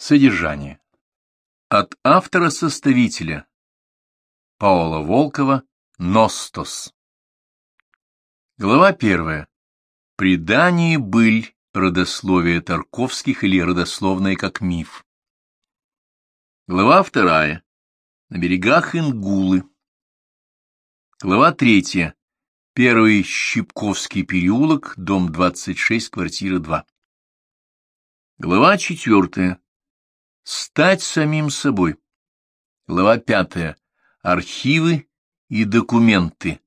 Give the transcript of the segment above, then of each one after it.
Содержание. От автора-составителя Паола Волкова «Ностос». Глава первая. Предание быль, родословие Тарковских или родословное как миф. Глава вторая. На берегах Ингулы. Глава третья. Первый Щипковский переулок, дом 26, квартира 2. Глава четвертая. Стать самим собой. Глава пятая. Архивы и документы.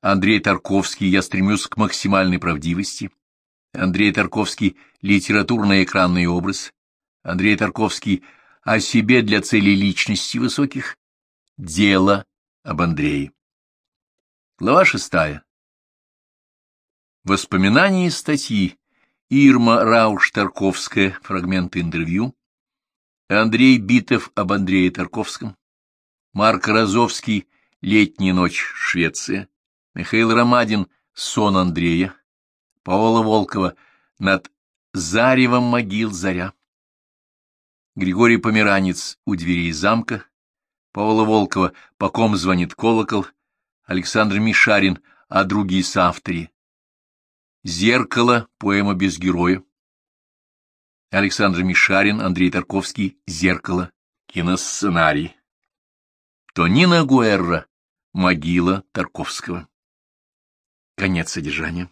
Андрей Тарковский «Я стремлюсь к максимальной правдивости». Андрей Тарковский «Литературный экранный образ». Андрей Тарковский «О себе для целей личности высоких». Дело об Андрее. Глава шестая. Воспоминания и статьи Ирма Рауш-Тарковская, фрагменты интервью, Андрей Битов об Андрее Тарковском, Марк Розовский «Летняя ночь. Швеция», Михаил Ромадин «Сон Андрея», Павла Волкова «Над заревом могил заря», Григорий Померанец «У дверей замка», Павла Волкова «По ком звонит колокол», Александр Мишарин «О другие соавторе», Зеркало, поэма без героя. Александр Мишарин, Андрей Тарковский, Зеркало, киносценарий. Тонина Гуэрра, могила Тарковского. Конец содержания.